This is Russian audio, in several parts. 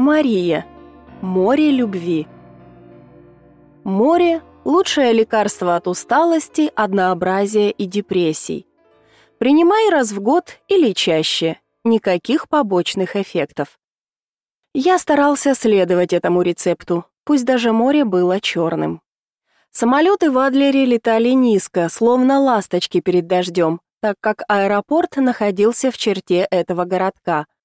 Мария. Море любви. Море – лучшее лекарство от усталости, однообразия и депрессий. Принимай раз в год или чаще. Никаких побочных эффектов. Я старался следовать этому рецепту, пусть даже море было черным. Самолеты в Адлере летали низко, словно ласточки перед дождем, так как аэропорт находился в черте этого городка –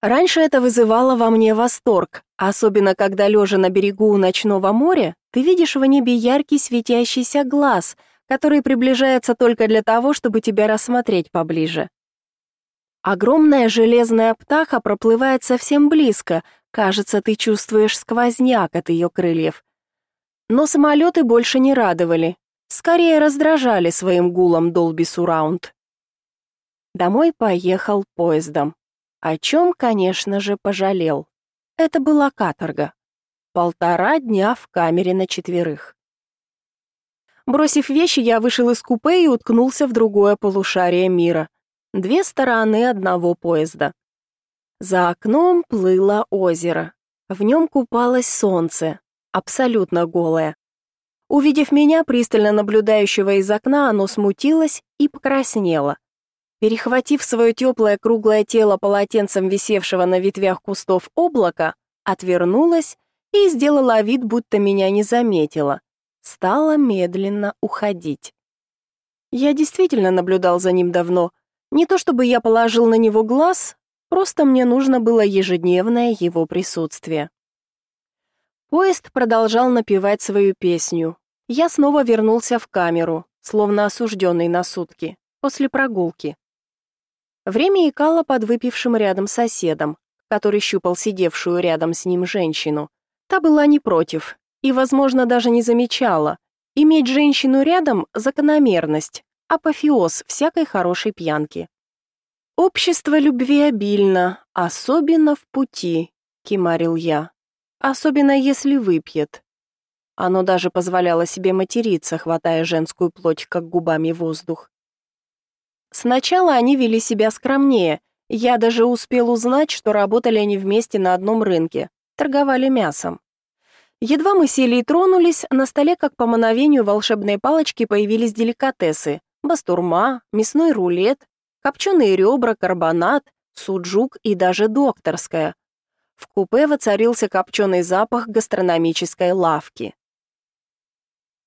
Раньше это вызывало во мне восторг, особенно когда лежа на берегу ночного моря, ты видишь в небе яркий светящийся глаз, который приближается только для того, чтобы тебя рассмотреть поближе. Огромная железная птаха проплывает совсем близко, кажется, ты чувствуешь сквозняк от ее крыльев. Но самолеты больше не радовали, скорее раздражали своим гулом Dolby Surround. Домой поехал поездом. О чем, конечно же, пожалел. Это была каторга. Полтора дня в камере на четверых. Бросив вещи, я вышел из купе и уткнулся в другое полушарие мира. Две стороны одного поезда. За окном плыло озеро. В нем купалось солнце, абсолютно голое. Увидев меня, пристально наблюдающего из окна, оно смутилось и покраснело. Перехватив свое теплое круглое тело полотенцем висевшего на ветвях кустов облака, отвернулась и сделала вид, будто меня не заметила. Стала медленно уходить. Я действительно наблюдал за ним давно. Не то чтобы я положил на него глаз, просто мне нужно было ежедневное его присутствие. Поезд продолжал напевать свою песню. Я снова вернулся в камеру, словно осужденный на сутки, после прогулки. Время икало под выпившим рядом соседом, который щупал сидевшую рядом с ним женщину. Та была не против и, возможно, даже не замечала. Иметь женщину рядом – закономерность, апофеоз всякой хорошей пьянки. «Общество любви обильно, особенно в пути», — кимарил я. «Особенно если выпьет». Оно даже позволяло себе материться, хватая женскую плоть, как губами воздух. Сначала они вели себя скромнее. Я даже успел узнать, что работали они вместе на одном рынке, торговали мясом. Едва мы сели и тронулись, на столе, как по мановению волшебной палочки, появились деликатесы: бастурма, мясной рулет, копченые ребра, карбонат, суджук и даже докторская. В купе воцарился копченый запах гастрономической лавки.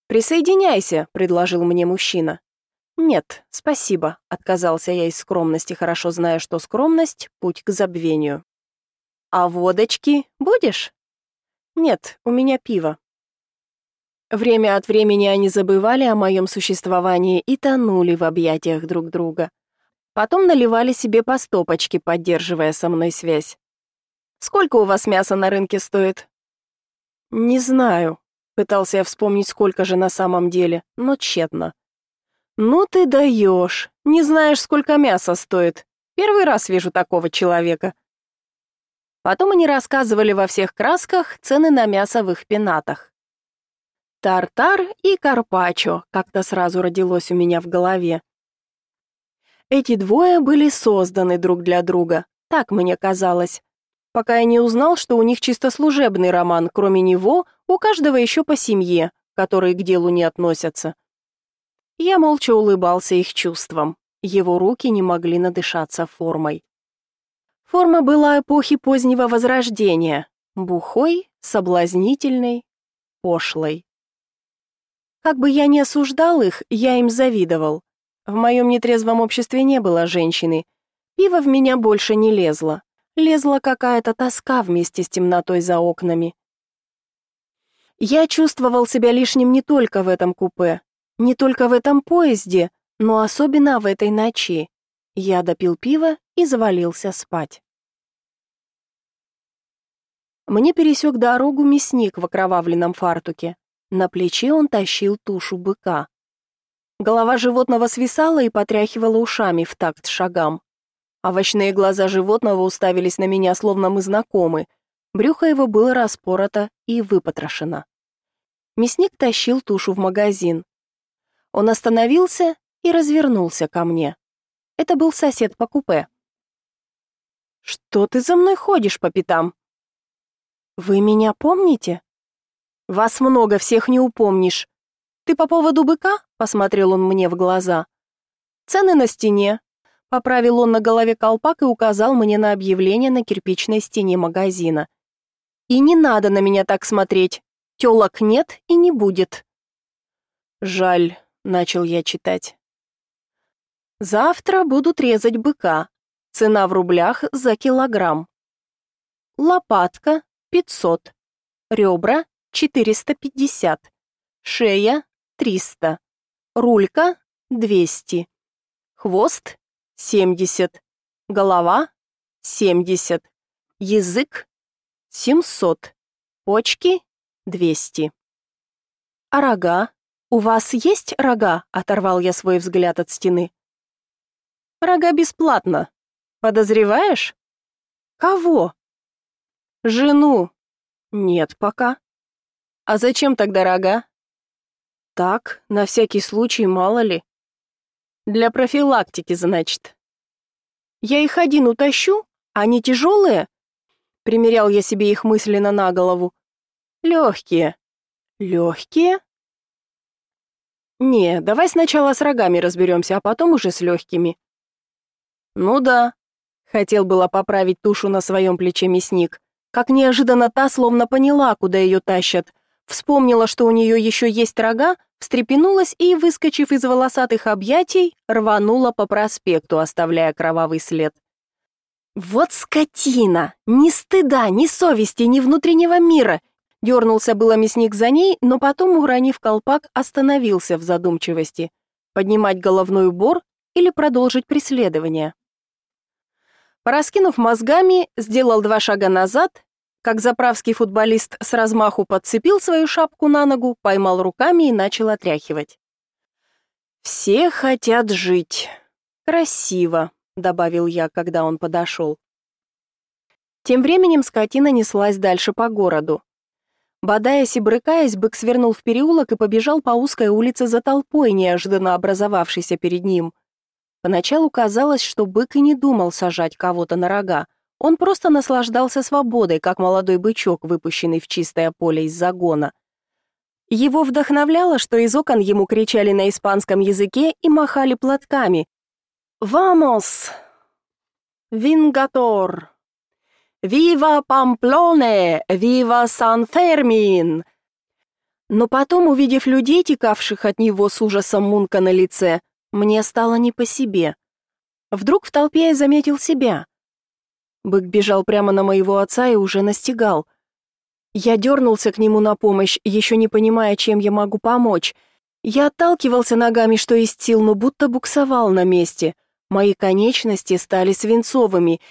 «Присоединяйся», — предложил мне мужчина. «Нет, спасибо», — отказался я из скромности, хорошо зная, что скромность — путь к забвению. «А водочки будешь?» «Нет, у меня пиво». Время от времени они забывали о моем существовании и тонули в объятиях друг друга. Потом наливали себе по стопочке, поддерживая со мной связь. «Сколько у вас мяса на рынке стоит?» «Не знаю», — пытался я вспомнить, сколько же на самом деле, но тщетно. «Ну ты даешь! Не знаешь, сколько мяса стоит. Первый раз вижу такого человека». Потом они рассказывали во всех красках цены на мясо в их пенатах. Тартар и карпаччо как-то сразу родилось у меня в голове. Эти двое были созданы друг для друга, так мне казалось. Пока я не узнал, что у них чисто служебный роман, кроме него, у каждого еще по семье, которые к делу не относятся. Я молча улыбался их чувствам. Его руки не могли надышаться формой. Форма была эпохи позднего возрождения, бухой, соблазнительной, пошлой. Как бы я ни осуждал их, я им завидовал. В моем нетрезвом обществе не было женщины. Пиво в меня больше не лезло. Лезла какая-то тоска вместе с темнотой за окнами. Я чувствовал себя лишним не только в этом купе, не только в этом поезде, но особенно в этой ночи. Я допил пиво и завалился спать. Мне пересек дорогу мясник в окровавленном фартуке. На плече он тащил тушу быка. Голова животного свисала и потряхивала ушами в такт шагам. Овощные глаза животного уставились на меня, словно мы знакомы. Брюхо его было распорото и выпотрошено. Мясник тащил тушу в магазин. Он остановился и развернулся ко мне. Это был сосед по купе. «Что ты за мной ходишь по пятам? Вы меня помните? Вас много, всех не упомнишь. Ты по поводу быка? посмотрел он мне в глаза. Цены на стене. Поправил он на голове колпак и указал мне на объявление на кирпичной стене магазина. И не надо на меня так смотреть. Тёлок нет и не будет. Жаль, начал я читать. Завтра будут резать быка. Цена в рублях за килограмм. Лопатка 500. Ребра 450. Шея 300. Рулька 200. Хвост 70. Голова 70. Язык 700. Почки 200. А рога? У вас есть рога? Оторвал я свой взгляд от стены. Рога бесплатно. Подозреваешь? Кого? Жену. Нет пока. А зачем тогда рога? Так, на всякий случай, мало ли. Для профилактики, значит. Я их один утащу? Они тяжелые? Примерял я себе их мысленно на голову. Легкие. Легкие? Не, давай сначала с рогами разберемся, а потом уже с легкими. Ну да. Хотел было поправить тушу на своем плече мясник, как неожиданно та словно поняла, куда ее тащат. Вспомнила, что у нее еще есть рога, встрепенулась и, выскочив из волосатых объятий, рванула по проспекту, оставляя кровавый след. «Вот скотина! Ни стыда, ни совести, ни внутреннего мира!» Дернулся было мясник за ней, но потом, уронив колпак, остановился в задумчивости. Поднимать головной убор или продолжить преследование? Пораскинув мозгами, сделал два шага назад, как заправский футболист с размаху подцепил свою шапку на ногу, поймал руками и начал отряхивать. «Все хотят жить. Красиво», — добавил я, когда он подошел. Тем временем скотина неслась дальше по городу. Бодаясь и брыкаясь, бык свернул в переулок и побежал по узкой улице за толпой, неожиданно образовавшейся перед ним. Поначалу казалось, что бык и не думал сажать кого-то на рога. Он просто наслаждался свободой, как молодой бычок, выпущенный в чистое поле из загона. Его вдохновляло, что из окон ему кричали на испанском языке и махали платками. «Вамос! Вингатор! Вива Памплоне! Вива Сан-Фермин!» Но потом, увидев людей, текавших от него с ужасом мунка на лице, мне стало не по себе. Вдруг в толпе я заметил себя. Бык бежал прямо на моего отца и уже настигал. Я дернулся к нему на помощь, еще не понимая, чем я могу помочь. Я отталкивался ногами, что есть сил, но будто буксовал на месте. Мои конечности стали свинцовыми.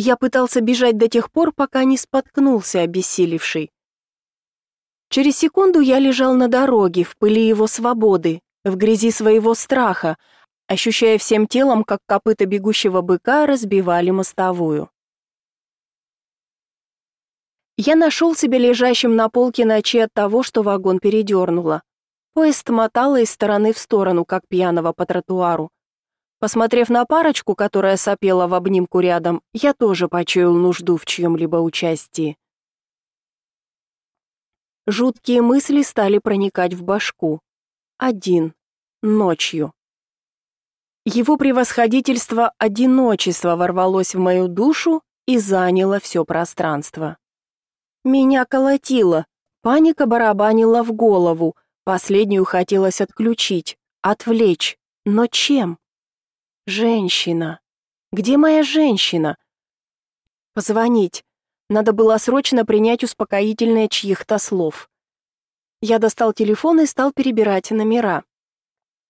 Я пытался бежать до тех пор, пока не споткнулся, обессилевший. Через секунду я лежал на дороге, в пыли его свободы, в грязи своего страха, ощущая всем телом, как копыта бегущего быка разбивали мостовую. Я нашел себя лежащим на полке ночи от того, что вагон передернуло. Поезд мотало из стороны в сторону, как пьяного по тротуару. Посмотрев на парочку, которая сопела в обнимку рядом, я тоже почуял нужду в чьем-либо участии. Жуткие мысли стали проникать в башку. Один ночью. Его превосходительство одиночество ворвалось в мою душу и заняло все пространство. Меня колотило, паника барабанила в голову, последнюю хотелось отключить, отвлечь, но чем? Женщина. Где моя женщина? Позвонить. Надо было срочно принять успокоительное чьих-то слов. Я достал телефон и стал перебирать номера.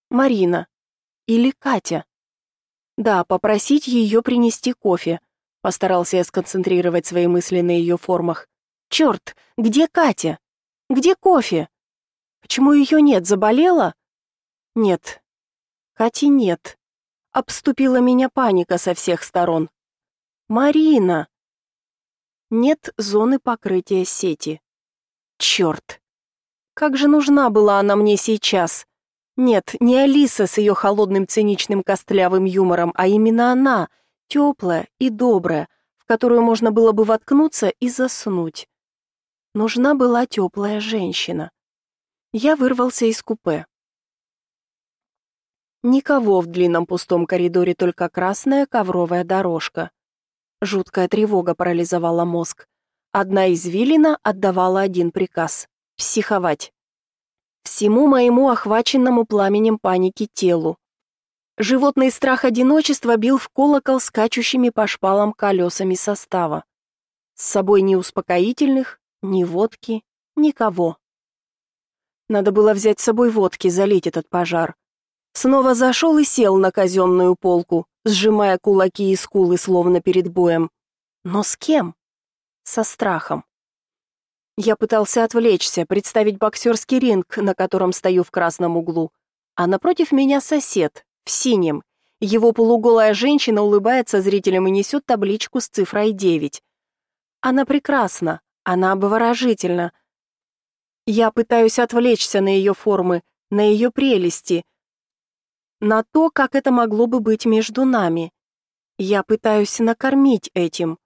Марина. Или Катя. Да, попросить ее принести кофе. Постарался я сконцентрировать свои мысли на ее формах. Черт, где Катя? Где кофе? Почему ее нет, заболела? Нет. Кати нет. Обступила меня паника со всех сторон. Марина. Нет зоны покрытия сети. Черт. Как же нужна была она мне сейчас? Нет, не Алиса с ее холодным циничным костлявым юмором, а именно она, теплая и добрая, в которую можно было бы воткнуться и заснуть. Нужна была теплая женщина. Я вырвался из купе. Никого в длинном пустом коридоре, только красная ковровая дорожка. Жуткая тревога парализовала мозг. Одна извилина отдавала один приказ — психовать. Всему моему охваченному пламенем паники телу. Животный страх одиночества бил в колокол скачущими по шпалам колесами состава. С собой ни успокоительных, ни водки, никого. Надо было взять с собой водки, залить этот пожар. Снова зашел и сел на казенную полку, сжимая кулаки и скулы, словно перед боем. Но с кем? Со страхом. Я пытался отвлечься, представить боксерский ринг, на котором стою в красном углу. А напротив меня сосед, в синем. Его полуголая женщина улыбается зрителям и несет табличку с цифрой 9. Она прекрасна, она обворожительна, я пытаюсь отвлечься на ее формы, на ее прелести, на то, как это могло бы быть между нами. Я пытаюсь накормить этим,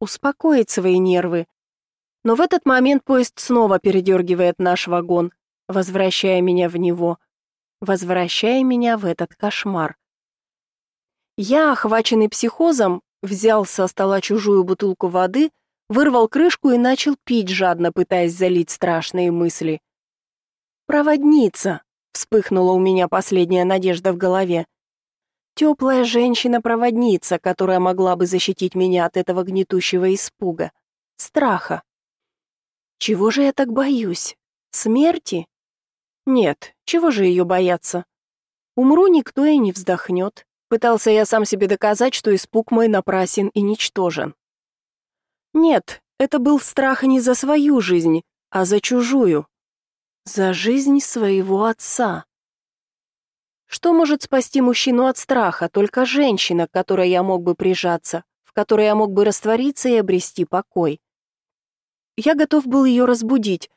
успокоить свои нервы. Но в этот момент поезд снова передергивает наш вагон, возвращая меня в него, возвращая меня в этот кошмар. Я, охваченный психозом, взял со стола чужую бутылку воды, вырвал крышку и начал пить жадно, пытаясь залить страшные мысли. «Проводница!» — вспыхнула у меня последняя надежда в голове. Теплая женщина-проводница, которая могла бы защитить меня от этого гнетущего испуга, страха. Чего же я так боюсь? Смерти? Нет, чего же ее бояться? Умру, никто и не вздохнет. Пытался я сам себе доказать, что испуг мой напрасен и ничтожен. Нет, это был страх не за свою жизнь, а за чужую. За жизнь своего отца. Что может спасти мужчину от страха? Только женщина, к которой я мог бы прижаться, в которой я мог бы раствориться и обрести покой. Я готов был ее разбудить,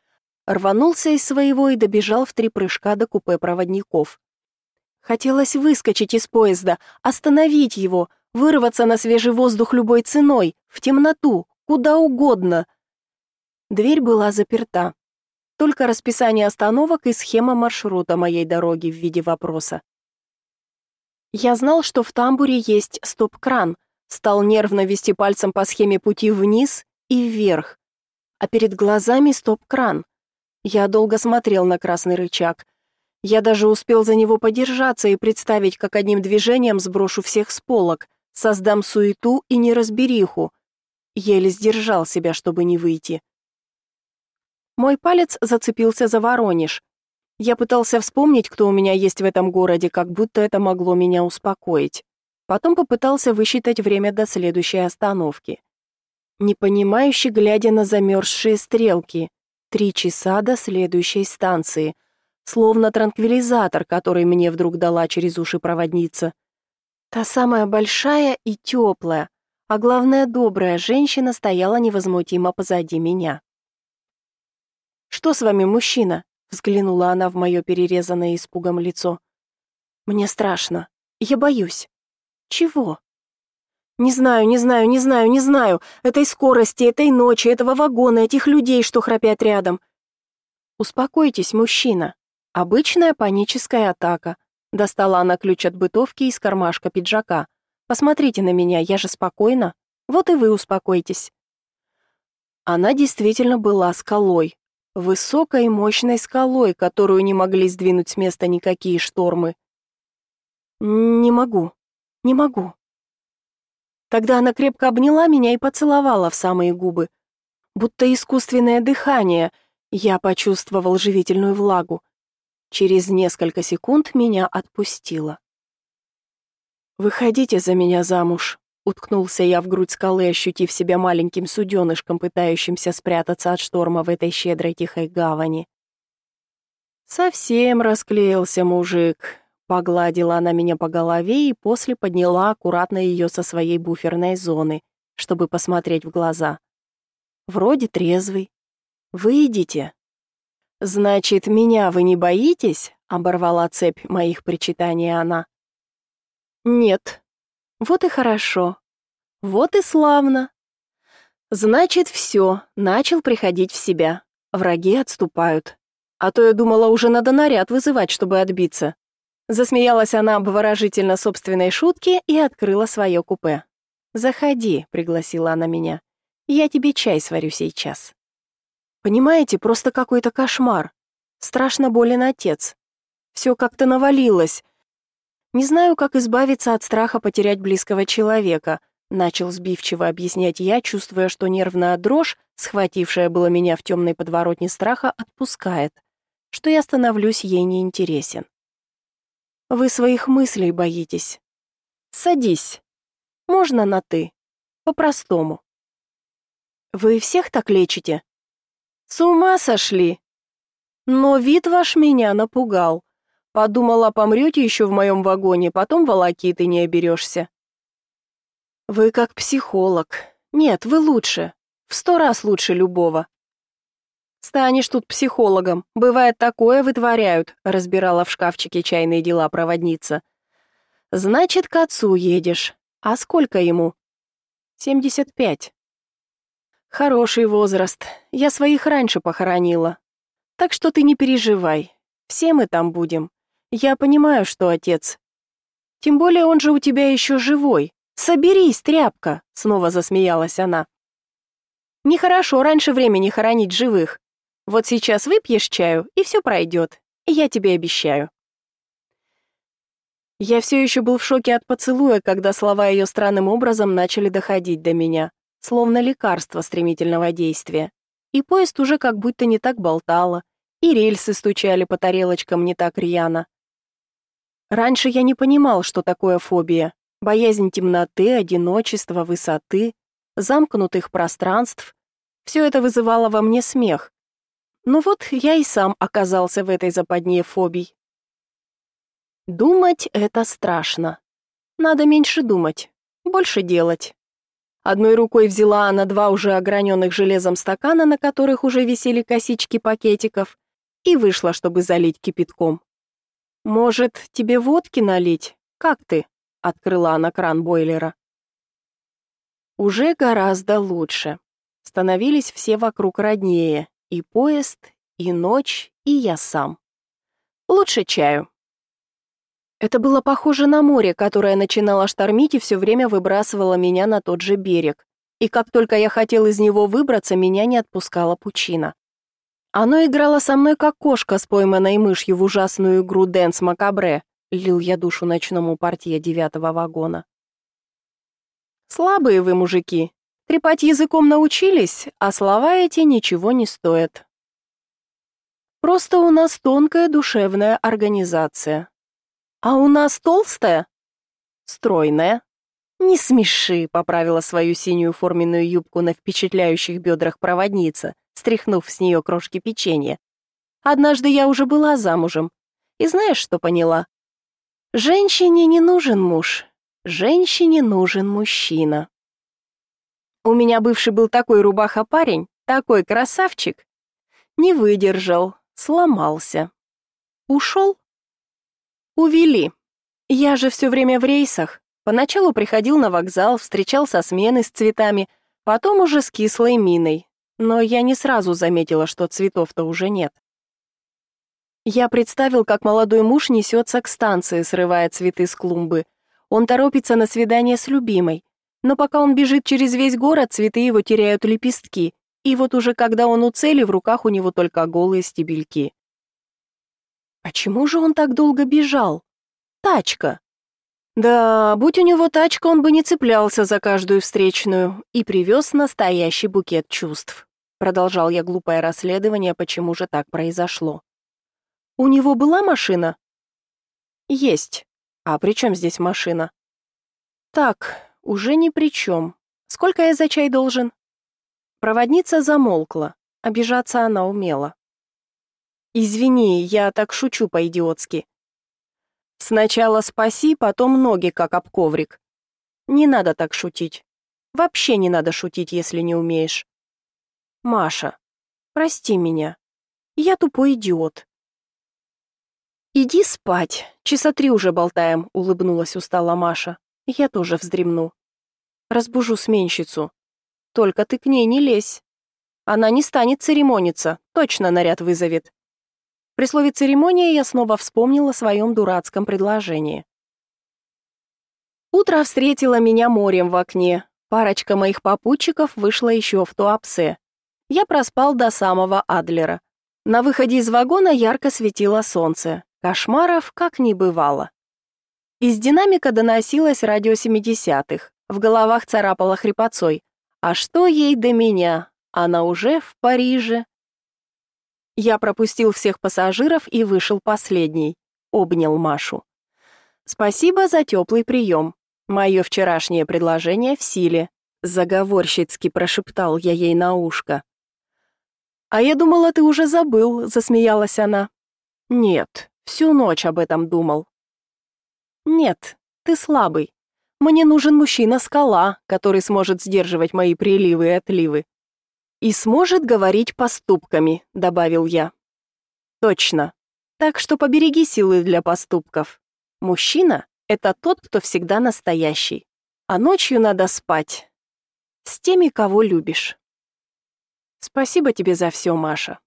рванулся из своего и добежал в три прыжка до купе проводников. Хотелось выскочить из поезда, остановить его, вырваться на свежий воздух любой ценой, в темноту, куда угодно. Дверь была заперта. Только расписание остановок и схема маршрута моей дороги в виде вопроса. Я знал, что в тамбуре есть стоп-кран, стал нервно вести пальцем по схеме пути вниз и вверх. А перед глазами стоп-кран. Я долго смотрел на красный рычаг. Я даже успел за него подержаться и представить, как одним движением сброшу всех с полок, создам суету и неразбериху, Еле сдержал себя, чтобы не выйти. Мой палец зацепился за Воронеж. Я пытался вспомнить, кто у меня есть в этом городе, как будто это могло меня успокоить. Потом попытался высчитать время до следующей остановки. Непонимающе глядя на замерзшие стрелки. Три часа до следующей станции. Словно транквилизатор, который мне вдруг дала через уши проводница. Та самая большая и теплая, а главное, добрая женщина стояла невозмутимо позади меня. «Что с вами, мужчина?» — взглянула она в мое перерезанное испугом лицо. «Мне страшно. Я боюсь». «Чего?» «Не знаю, не знаю, не знаю, не знаю. Этой скорости, этой ночи, этого вагона, этих людей, что храпят рядом». «Успокойтесь, мужчина. Обычная паническая атака». Достала она ключ от бытовки из кармашка пиджака. Посмотрите на меня, я же спокойна. Вот и вы успокойтесь». Она действительно была скалой. Высокой мощной скалой, которую не могли сдвинуть с места никакие штормы. «Не могу, не могу». Тогда она крепко обняла меня и поцеловала в самые губы. Будто искусственное дыхание, я почувствовал живительную влагу. Через несколько секунд меня отпустила. «Выходите за меня замуж», — уткнулся я в грудь скалы, ощутив себя маленьким суденышком, пытающимся спрятаться от шторма в этой щедрой тихой гавани. «Совсем расклеился мужик», — погладила она меня по голове и после подняла аккуратно ее со своей буферной зоны, чтобы посмотреть в глаза. «Вроде трезвый. Выйдите». «Значит, меня вы не боитесь?» — оборвала цепь моих причитаний она. Нет. Вот и хорошо. Вот и славно. Значит, все, начал приходить в себя. Враги отступают. А то я думала, уже надо наряд вызывать, чтобы отбиться. Засмеялась она обворожительно собственной шутке и открыла свое купе. «Заходи», — пригласила она меня. «Я тебе чай сварю сейчас». Понимаете, просто какой-то кошмар. Страшно болен отец. Все как-то навалилось. Не знаю, как избавиться от страха потерять близкого человека, начал сбивчиво объяснять я, чувствуя, что нервная дрожь, схватившая было меня в темной подворотне страха, отпускает, что я становлюсь ей неинтересен. Вы своих мыслей боитесь. Садись. Можно на «ты». По-простому. Вы всех так лечите? С ума сошли. Но вид ваш меня напугал. Подумала, помрете еще в моем вагоне, потом волокиты не оберешься. Вы как психолог. Нет, вы лучше. В сто раз лучше любого. Станешь тут психологом. Бывает такое вытворяют, разбирала в шкафчике чайные дела проводница. Значит, к отцу едешь. А сколько ему? Семьдесят пять. Хороший возраст. Я своих раньше похоронила. Так что ты не переживай. Все мы там будем. Я понимаю, что отец. Тем более он же у тебя еще живой. Соберись, тряпка, снова засмеялась она. Нехорошо раньше времени хоронить живых. Вот сейчас выпьешь чаю, и все пройдет. Я тебе обещаю. Я все еще был в шоке от поцелуя, когда слова ее странным образом начали доходить до меня, словно лекарство стремительного действия. И поезд уже как будто не так болтало, и рельсы стучали по тарелочкам не так рьяно. Раньше я не понимал, что такое фобия. Боязнь темноты, одиночества, высоты, замкнутых пространств. Все это вызывало во мне смех, ну вот я и сам оказался в этой западне фобий. Думать — это страшно. Надо меньше думать, больше делать. Одной рукой взяла она два уже ограненных железом стакана, на которых уже висели косички пакетиков, и вышла, чтобы залить кипятком. «Может, тебе водки налить? Как ты?» — открыла она кран бойлера. Уже гораздо лучше. Становились все вокруг роднее, и поезд, и ночь, и я сам. Лучше чаю. Это было похоже на море, которое начинало штормить и все время выбрасывало меня на тот же берег. И как только я хотел из него выбраться, меня не отпускала пучина. Оно играло со мной как кошка с пойманной мышью в ужасную игру Дэнс Макабре, лил я душу ночному портье девятого вагона. Слабые вы, мужики, Трепать языком научились, а слова эти ничего не стоят. Просто у нас тонкая душевная организация. А у нас толстая? Стройная. Не смеши, поправила свою синюю форменную юбку на впечатляющих бедрах проводница, стряхнув с нее крошки печенья. Однажды я уже была замужем. И знаешь, что поняла? Женщине не нужен муж, женщине нужен мужчина. У меня бывший был такой рубаха-парень, такой красавчик. Не выдержал, сломался. Ушел? Увели. Я же все время в рейсах. Поначалу приходил на вокзал, встречал со смены с цветами, потом уже с кислой миной. Но я не сразу заметила, что цветов-то уже нет. Я представил, как молодой муж несется к станции, срывая цветы с клумбы. Он торопится на свидание с любимой. Но пока он бежит через весь город, цветы его теряют лепестки, и вот уже когда он у цели, в руках у него только голые стебельки. Почему же он так долго бежал? Тачка. Да, будь у него тачка, он бы не цеплялся за каждую встречную и привез настоящий букет чувств. Продолжал я глупое расследование, почему же так произошло. У него была машина? Есть. А при чем здесь машина? Так, уже ни при чем. Сколько я за чай должен? Проводница замолкла. Обижаться она умела. Извини, я так шучу по-идиотски. Сначала спаси, потом ноги как об коврик. Не надо так шутить. Вообще не надо шутить, если не умеешь. Маша, прости меня. Я тупой идиот. Иди спать. Часа три уже болтаем, улыбнулась устала Маша. Я тоже вздремну. Разбужу сменщицу. Только ты к ней не лезь. Она не станет церемониться, точно наряд вызовет. При слове «церемония» я снова вспомнила о своем дурацком предложении. Утро встретило меня морем в окне. Парочка моих попутчиков вышла еще в Туапсе. Я проспал до самого Адлера. На выходе из вагона ярко светило солнце. Кошмаров как не бывало. Из динамика доносилось радио 70-х. В головах царапала хрипотцой. А что ей до меня? Она уже в Париже. Я пропустил всех пассажиров и вышел последний. Обнял Машу. Спасибо за теплый прием. Мое вчерашнее предложение в силе. Заговорщицки прошептал я ей на ушко. «А я думала, ты уже забыл», — засмеялась она. «Нет, всю ночь об этом думал. «Нет, ты слабый. Мне нужен мужчина-скала, который сможет сдерживать мои приливы и отливы. И сможет говорить поступками», — добавил я. «Точно. Так что побереги силы для поступков. Мужчина — это тот, кто всегда настоящий. А ночью надо спать. С теми, кого любишь». «Спасибо тебе за все, Маша».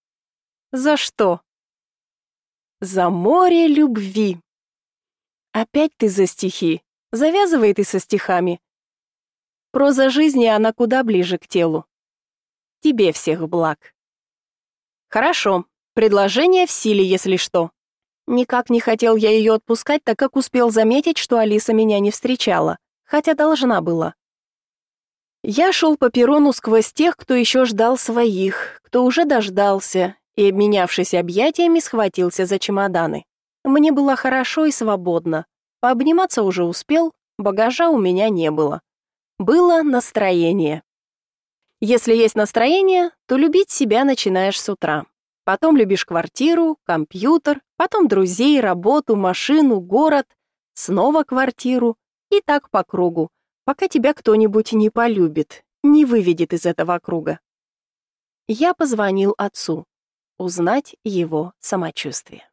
«За что?» «За море любви», Опять ты за стихи. Завязывай ты со стихами. Проза жизни, она куда ближе к телу. Тебе всех благ. Хорошо. Предложение в силе, если что. Никак не хотел я ее отпускать, так как успел заметить, что Алиса меня не встречала, хотя должна была. Я шел по перрону сквозь тех, кто еще ждал своих, кто уже дождался, и, обменявшись объятиями, схватился за чемоданы. Мне было хорошо и свободно. Пообниматься уже успел, багажа у меня не было. Было настроение. Если есть настроение, то любить себя начинаешь с утра. Потом любишь квартиру, компьютер, потом друзей, работу, машину, город, снова квартиру и так по кругу, пока тебя кто-нибудь не полюбит, не выведет из этого круга. Я позвонил отцу узнать его самочувствие.